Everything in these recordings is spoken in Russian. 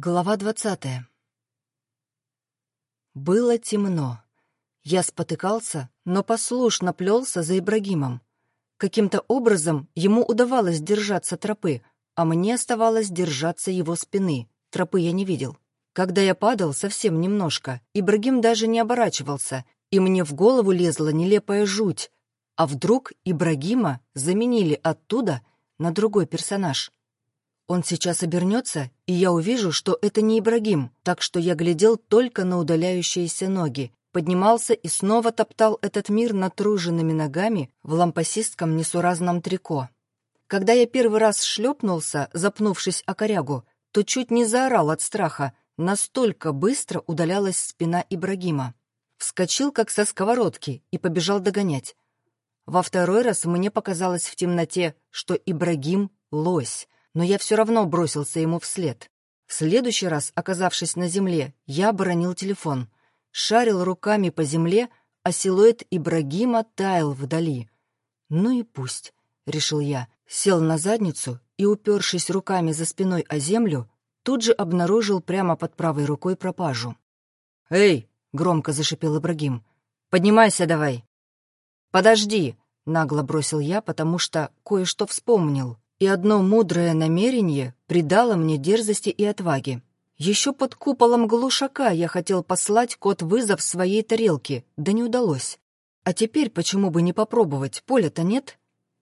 Глава двадцатая. Было темно. Я спотыкался, но послушно плелся за Ибрагимом. Каким-то образом ему удавалось держаться тропы, а мне оставалось держаться его спины. Тропы я не видел. Когда я падал совсем немножко, Ибрагим даже не оборачивался, и мне в голову лезла нелепая жуть. А вдруг Ибрагима заменили оттуда на другой персонаж — он сейчас обернется, и я увижу, что это не Ибрагим, так что я глядел только на удаляющиеся ноги, поднимался и снова топтал этот мир натруженными ногами в лампасистском несуразном трико. Когда я первый раз шлепнулся, запнувшись о корягу, то чуть не заорал от страха, настолько быстро удалялась спина Ибрагима. Вскочил, как со сковородки, и побежал догонять. Во второй раз мне показалось в темноте, что Ибрагим — лось — но я все равно бросился ему вслед. В следующий раз, оказавшись на земле, я оборонил телефон, шарил руками по земле, а силуэт Ибрагима таял вдали. «Ну и пусть», — решил я, сел на задницу и, упершись руками за спиной о землю, тут же обнаружил прямо под правой рукой пропажу. «Эй!» — громко зашипел Ибрагим. «Поднимайся давай!» «Подожди!» — нагло бросил я, потому что кое-что вспомнил и одно мудрое намерение придало мне дерзости и отваги. Еще под куполом глушака я хотел послать кот вызов своей тарелке, да не удалось. А теперь почему бы не попробовать, поля-то нет?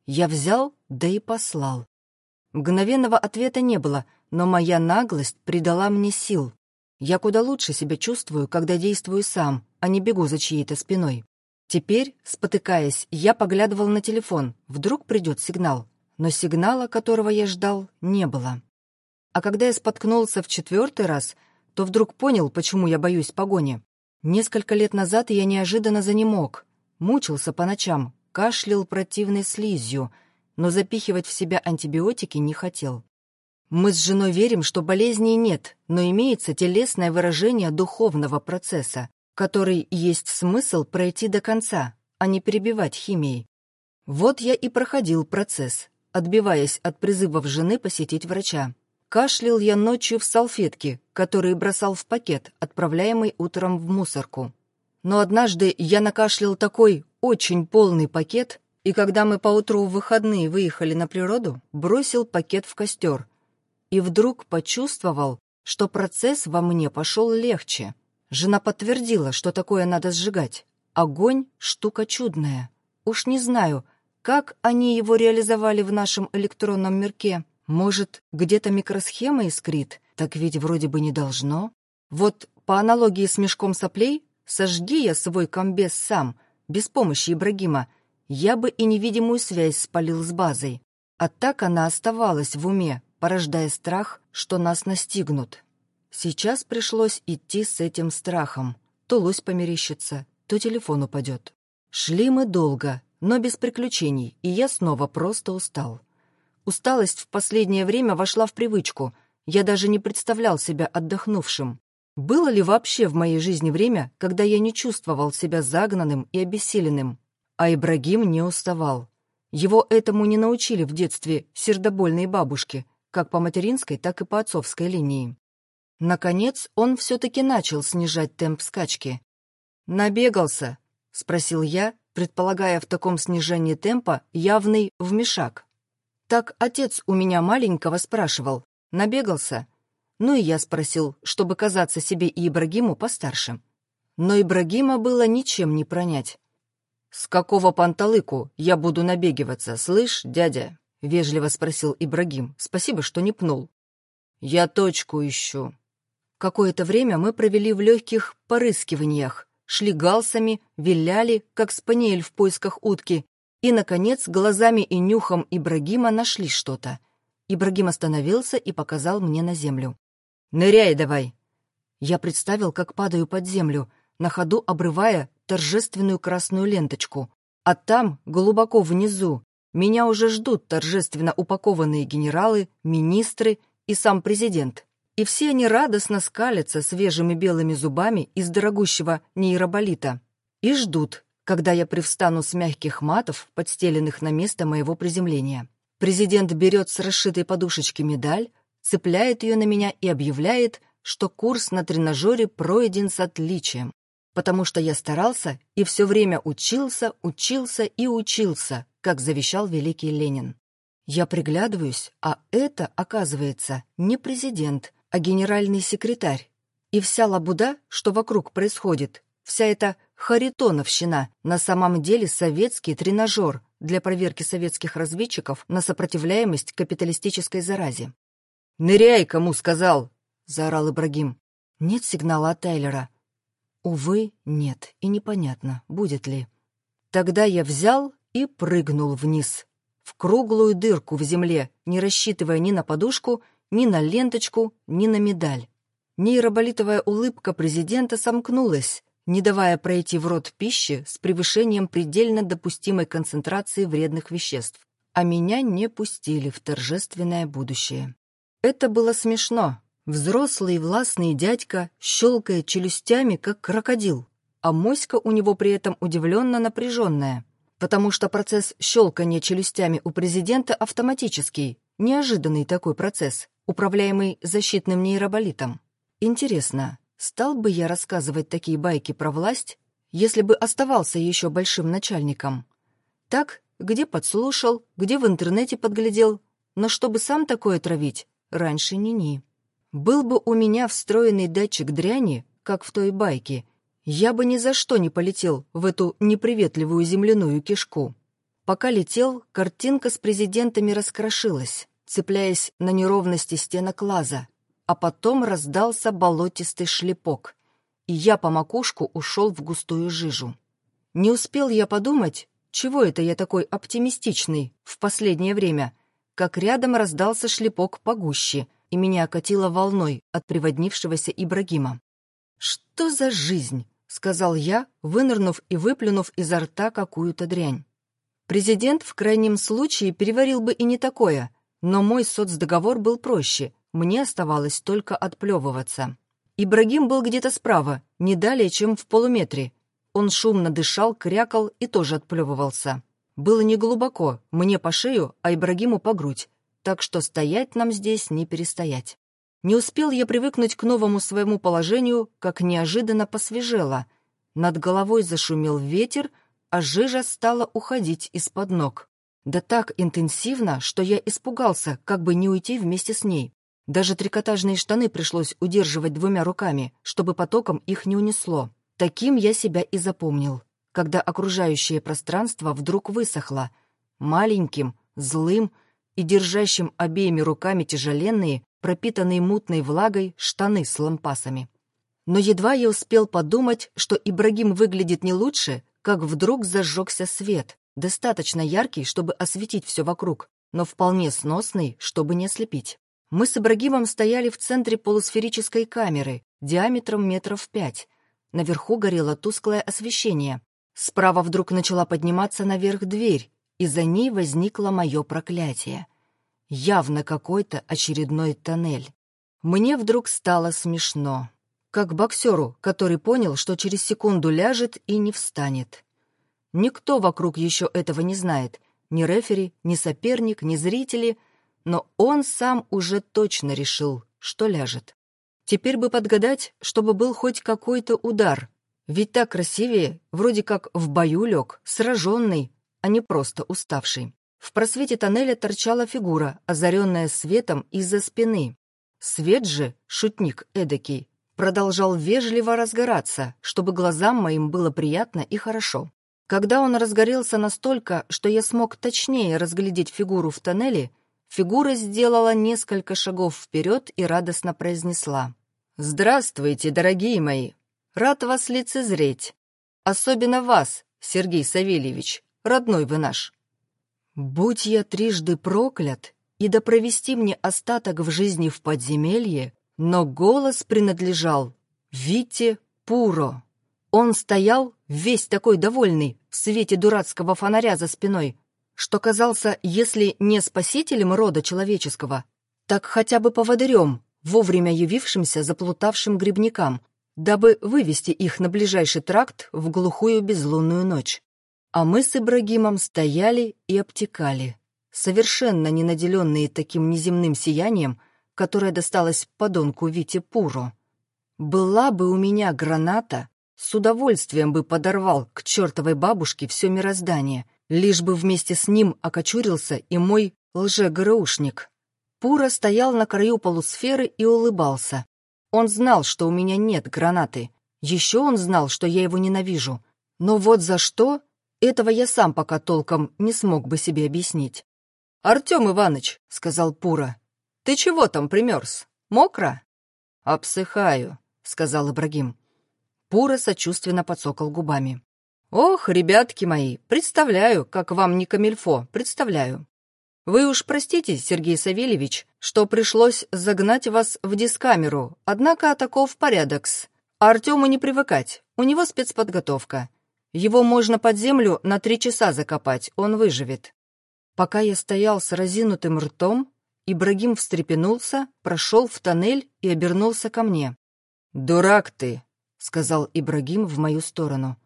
Я взял, да и послал. Мгновенного ответа не было, но моя наглость придала мне сил. Я куда лучше себя чувствую, когда действую сам, а не бегу за чьей-то спиной. Теперь, спотыкаясь, я поглядывал на телефон, вдруг придет сигнал но сигнала, которого я ждал, не было. А когда я споткнулся в четвертый раз, то вдруг понял, почему я боюсь погони. Несколько лет назад я неожиданно занемог, мучился по ночам, кашлял противной слизью, но запихивать в себя антибиотики не хотел. Мы с женой верим, что болезней нет, но имеется телесное выражение духовного процесса, который есть смысл пройти до конца, а не перебивать химией. Вот я и проходил процесс, отбиваясь от призывов жены посетить врача. Кашлял я ночью в салфетке, которые бросал в пакет, отправляемый утром в мусорку. Но однажды я накашлял такой очень полный пакет, и когда мы поутру в выходные выехали на природу, бросил пакет в костер. И вдруг почувствовал, что процесс во мне пошел легче. Жена подтвердила, что такое надо сжигать. Огонь — штука чудная. Уж не знаю — как они его реализовали в нашем электронном мирке? Может, где-то микросхема искрит? Так ведь вроде бы не должно. Вот по аналогии с мешком соплей, сожги я свой комбез сам, без помощи Ибрагима, я бы и невидимую связь спалил с базой. А так она оставалась в уме, порождая страх, что нас настигнут. Сейчас пришлось идти с этим страхом. То лось померещится, то телефон упадет. Шли мы долго, но без приключений, и я снова просто устал. Усталость в последнее время вошла в привычку. Я даже не представлял себя отдохнувшим. Было ли вообще в моей жизни время, когда я не чувствовал себя загнанным и обессиленным? А Ибрагим не уставал. Его этому не научили в детстве сердобольные бабушки, как по материнской, так и по отцовской линии. Наконец, он все-таки начал снижать темп скачки. «Набегался?» — спросил я, предполагая в таком снижении темпа явный вмешак. Так отец у меня маленького спрашивал, набегался. Ну и я спросил, чтобы казаться себе и Ибрагиму постарше. Но Ибрагима было ничем не пронять. «С какого панталыку я буду набегиваться, слышь, дядя?» — вежливо спросил Ибрагим. «Спасибо, что не пнул». «Я точку ищу». Какое-то время мы провели в легких порыскиваниях, шли галсами, виляли, как спаниель в поисках утки, и, наконец, глазами и нюхом Ибрагима нашли что-то. Ибрагим остановился и показал мне на землю. «Ныряй давай!» Я представил, как падаю под землю, на ходу обрывая торжественную красную ленточку. А там, глубоко внизу, меня уже ждут торжественно упакованные генералы, министры и сам президент и все они радостно скалятся свежими белыми зубами из дорогущего нейроболита и ждут, когда я привстану с мягких матов, подстеленных на место моего приземления. Президент берет с расшитой подушечки медаль, цепляет ее на меня и объявляет, что курс на тренажере пройден с отличием, потому что я старался и все время учился, учился и учился, как завещал великий Ленин. Я приглядываюсь, а это, оказывается, не президент, а генеральный секретарь. И вся лабуда, что вокруг происходит, вся эта харитоновщина, на самом деле советский тренажер для проверки советских разведчиков на сопротивляемость капиталистической заразе. «Ныряй, кому сказал!» — заорал Ибрагим. Нет сигнала от Тайлера. Увы, нет, и непонятно, будет ли. Тогда я взял и прыгнул вниз, в круглую дырку в земле, не рассчитывая ни на подушку, ни на ленточку, ни на медаль. Нейроболитовая улыбка президента сомкнулась, не давая пройти в рот пищи с превышением предельно допустимой концентрации вредных веществ, а меня не пустили в торжественное будущее. Это было смешно. Взрослый властный дядька щелкает челюстями, как крокодил, а моська у него при этом удивленно напряженная — потому что процесс щелкания челюстями у президента автоматический, неожиданный такой процесс, управляемый защитным нейроболитом. Интересно, стал бы я рассказывать такие байки про власть, если бы оставался еще большим начальником? Так, где подслушал, где в интернете подглядел, но чтобы сам такое травить, раньше ни-ни. Был бы у меня встроенный датчик дряни, как в той байке — я бы ни за что не полетел в эту неприветливую земляную кишку. Пока летел, картинка с президентами раскрошилась, цепляясь на неровности стенок лаза, а потом раздался болотистый шлепок, и я по макушку ушел в густую жижу. Не успел я подумать, чего это я такой оптимистичный в последнее время, как рядом раздался шлепок погуще, и меня окатило волной от приводнившегося Ибрагима. Что за жизнь? — сказал я, вынырнув и выплюнув изо рта какую-то дрянь. Президент в крайнем случае переварил бы и не такое, но мой соцдоговор был проще, мне оставалось только отплевываться. Ибрагим был где-то справа, не далее, чем в полуметре. Он шумно дышал, крякал и тоже отплевывался. Было неглубоко, мне по шею, а Ибрагиму по грудь, так что стоять нам здесь не перестоять. Не успел я привыкнуть к новому своему положению, как неожиданно посвежело. Над головой зашумел ветер, а жижа стала уходить из-под ног. Да так интенсивно, что я испугался, как бы не уйти вместе с ней. Даже трикотажные штаны пришлось удерживать двумя руками, чтобы потоком их не унесло. Таким я себя и запомнил, когда окружающее пространство вдруг высохло. Маленьким, злым и держащим обеими руками тяжеленные, пропитанные мутной влагой штаны с лампасами. Но едва я успел подумать, что Ибрагим выглядит не лучше, как вдруг зажегся свет, достаточно яркий, чтобы осветить все вокруг, но вполне сносный, чтобы не ослепить. Мы с Ибрагимом стояли в центре полусферической камеры, диаметром метров пять. Наверху горело тусклое освещение. Справа вдруг начала подниматься наверх дверь, и за ней возникло мое проклятие — Явно какой-то очередной тоннель. Мне вдруг стало смешно. Как боксеру, который понял, что через секунду ляжет и не встанет. Никто вокруг еще этого не знает. Ни рефери, ни соперник, ни зрители. Но он сам уже точно решил, что ляжет. Теперь бы подгадать, чтобы был хоть какой-то удар. Ведь так красивее, вроде как в бою лег, сраженный, а не просто уставший. В просвете тоннеля торчала фигура, озаренная светом из-за спины. Свет же, шутник эдакий, продолжал вежливо разгораться, чтобы глазам моим было приятно и хорошо. Когда он разгорелся настолько, что я смог точнее разглядеть фигуру в тоннеле, фигура сделала несколько шагов вперед и радостно произнесла. «Здравствуйте, дорогие мои! Рад вас лицезреть! Особенно вас, Сергей Савельевич, родной вы наш!» Будь я трижды проклят, и да провести мне остаток в жизни в подземелье, но голос принадлежал Вите Пуро. Он стоял, весь такой довольный, в свете дурацкого фонаря за спиной, что казался, если не спасителем рода человеческого, так хотя бы поводырем, вовремя явившимся заплутавшим грибникам, дабы вывести их на ближайший тракт в глухую безлунную ночь. А мы с Ибрагимом стояли и обтекали, совершенно не наделенные таким неземным сиянием, которое досталось подонку Вите Пуру. Была бы у меня граната, с удовольствием бы подорвал к чертовой бабушке все мироздание, лишь бы вместе с ним окочурился и мой лже-ГРУшник. Пура стоял на краю полусферы и улыбался. Он знал, что у меня нет гранаты. Еще он знал, что я его ненавижу. Но вот за что, этого я сам пока толком не смог бы себе объяснить. «Артем Иваныч», — сказал Пура, — «ты чего там примерз? Мокро?» «Обсыхаю», — сказал Ибрагим. Пура сочувственно подсокал губами. «Ох, ребятки мои, представляю, как вам не камильфо, представляю. Вы уж простите, Сергей Савельевич, что пришлось загнать вас в дискамеру, однако таков порядок-с. Артему не привыкать, у него спецподготовка. Его можно под землю на три часа закопать, он выживет». Пока я стоял с разинутым ртом, Ибрагим встрепенулся, прошел в тоннель и обернулся ко мне. «Дурак ты!» — сказал Ибрагим в мою сторону.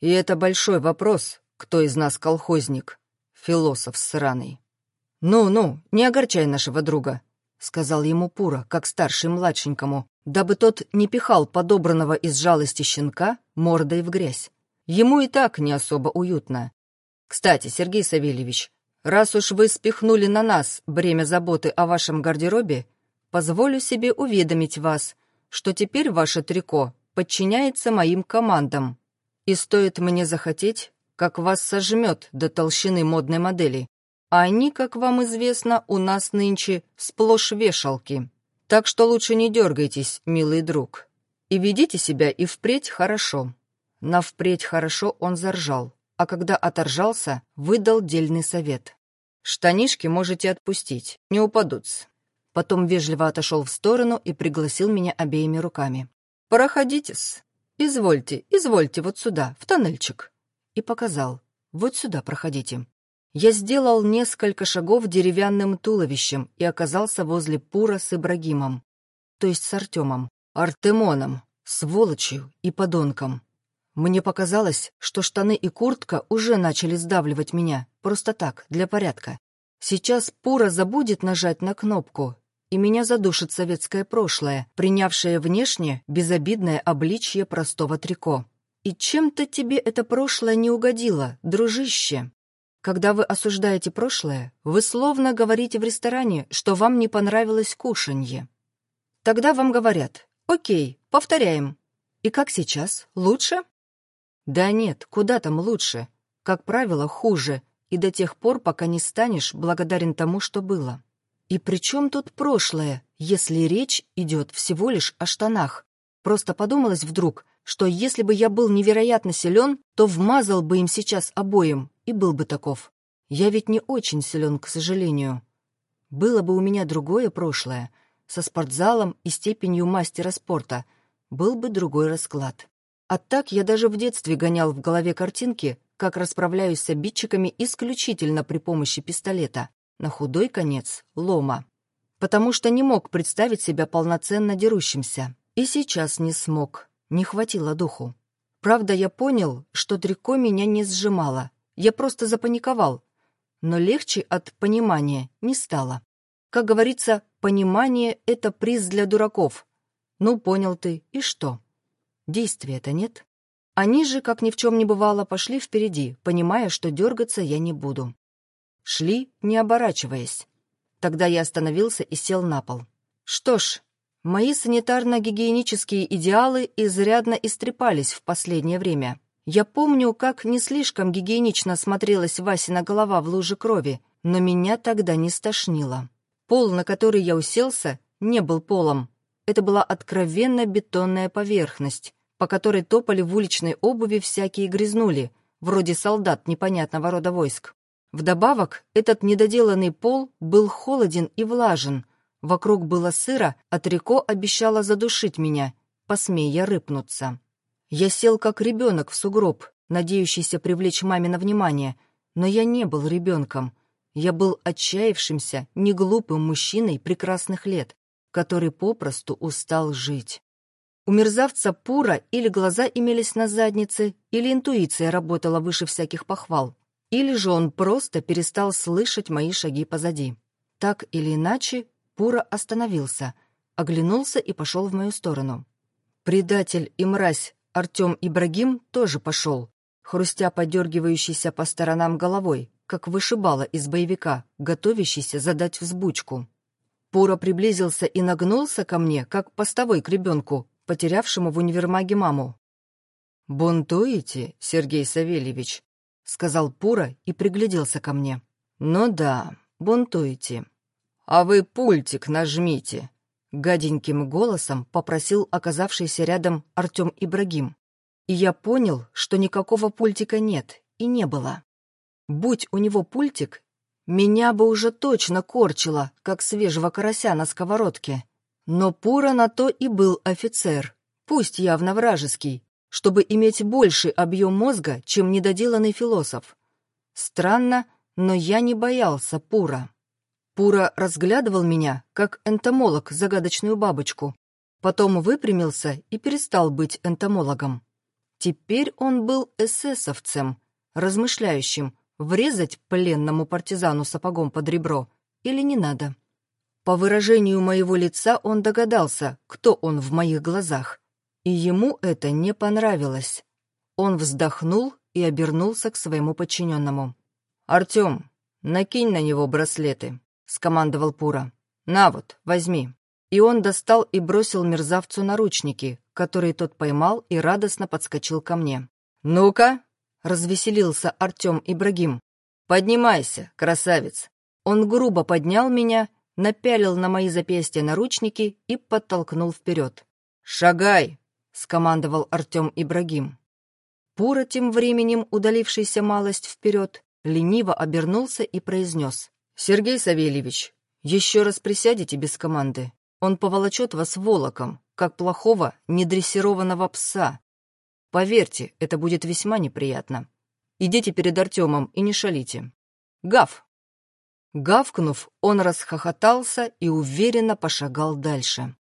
«И это большой вопрос, кто из нас колхозник, философ сраный». «Ну-ну, не огорчай нашего друга», — сказал ему Пура, как старший младшенькому, дабы тот не пихал подобранного из жалости щенка мордой в грязь. Ему и так не особо уютно. «Кстати, Сергей Савельевич, раз уж вы спихнули на нас бремя заботы о вашем гардеробе, позволю себе уведомить вас, что теперь ваше трико подчиняется моим командам. И стоит мне захотеть, как вас сожмет до толщины модной модели, а они, как вам известно, у нас нынче сплошь вешалки. Так что лучше не дергайтесь, милый друг. И ведите себя и впредь хорошо». На впредь хорошо он заржал, а когда оторжался, выдал дельный совет. «Штанишки можете отпустить, не упадутся». Потом вежливо отошел в сторону и пригласил меня обеими руками. «Проходите-с. Извольте, извольте вот сюда, в тоннельчик». И показал. «Вот сюда проходите». Я сделал несколько шагов деревянным туловищем и оказался возле Пура с Ибрагимом, то есть с Артемом, Артемоном, сволочью и подонком. Мне показалось, что штаны и куртка уже начали сдавливать меня, просто так, для порядка. Сейчас Пура забудет нажать на кнопку, и меня задушит советское прошлое, принявшее внешне безобидное обличье простого трико. И чем-то тебе это прошлое не угодило, дружище. Когда вы осуждаете прошлое, вы словно говорите в ресторане, что вам не понравилось кушанье. Тогда вам говорят «Окей, повторяем». И как сейчас? Лучше? Да нет, куда там лучше? Как правило, хуже, и до тех пор, пока не станешь благодарен тому, что было. И при чем тут прошлое, если речь идет всего лишь о штанах? Просто подумалось вдруг, что если бы я был невероятно силен, то вмазал бы им сейчас обоим, и был бы таков. Я ведь не очень силен, к сожалению. Было бы у меня другое прошлое, со спортзалом и степенью мастера спорта, был бы другой расклад. А так я даже в детстве гонял в голове картинки, как расправляюсь с обидчиками исключительно при помощи пистолета, на худой конец — лома. Потому что не мог представить себя полноценно дерущимся. И сейчас не смог, не хватило духу. Правда, я понял, что трико меня не сжимало, я просто запаниковал. Но легче от понимания не стало. Как говорится, понимание — это приз для дураков. Ну, понял ты, и что? Действия-то нет. Они же, как ни в чем не бывало, пошли впереди, понимая, что дергаться я не буду. Шли, не оборачиваясь. Тогда я остановился и сел на пол. Что ж, мои санитарно-гигиенические идеалы изрядно истрепались в последнее время. Я помню, как не слишком гигиенично смотрелась Васина голова в луже крови, но меня тогда не стошнило. Пол, на который я уселся, не был полом. Это была откровенно бетонная поверхность, по которой топали в уличной обуви всякие грязнули, вроде солдат непонятного рода войск. Вдобавок, этот недоделанный пол был холоден и влажен, вокруг было сыро, а трико обещало задушить меня, посмея рыпнуться. Я сел как ребенок в сугроб, надеющийся привлечь мамино внимание, но я не был ребенком. Я был отчаявшимся, неглупым мужчиной прекрасных лет, который попросту устал жить. У мерзавца Пура или глаза имелись на заднице, или интуиция работала выше всяких похвал, или же он просто перестал слышать мои шаги позади. Так или иначе, Пура остановился, оглянулся и пошел в мою сторону. Предатель и мразь Артем Ибрагим тоже пошел, хрустя подергивающийся по сторонам головой, как вышибала из боевика, готовящийся задать взбучку. Пура приблизился и нагнулся ко мне, как постовой к ребенку, потерявшему в универмаге маму. «Бунтуете, Сергей Савельевич?» — сказал Пура и пригляделся ко мне. «Ну да, бунтуете. А вы пультик нажмите!» Гаденьким голосом попросил оказавшийся рядом Артем Ибрагим. И я понял, что никакого пультика нет и не было. Будь у него пультик, меня бы уже точно корчило, как свежего карася на сковородке. Но Пура на то и был офицер, пусть явно вражеский, чтобы иметь больший объем мозга, чем недоделанный философ. Странно, но я не боялся Пура. Пура разглядывал меня, как энтомолог загадочную бабочку. Потом выпрямился и перестал быть энтомологом. Теперь он был эсэсовцем, размышляющим, врезать пленному партизану сапогом под ребро или не надо. По выражению моего лица он догадался, кто он в моих глазах, и ему это не понравилось. Он вздохнул и обернулся к своему подчиненному. «Артем, накинь на него браслеты», — скомандовал Пура. «На вот, возьми». И он достал и бросил мерзавцу наручники, которые тот поймал и радостно подскочил ко мне. «Ну-ка!» — развеселился Артем Ибрагим. «Поднимайся, красавец!» Он грубо поднял меня, напялил на мои запястья наручники и подтолкнул вперед. «Шагай!» — скомандовал Артем Ибрагим. Пура, тем временем удалившийся малость вперед, лениво обернулся и произнес. «Сергей Савельевич, еще раз присядете без команды. Он поволочет вас волоком, как плохого, недрессированного пса. Поверьте, это будет весьма неприятно. Идите перед Артемом и не шалите. Гав!» Гавкнув, он расхохотался и уверенно пошагал дальше.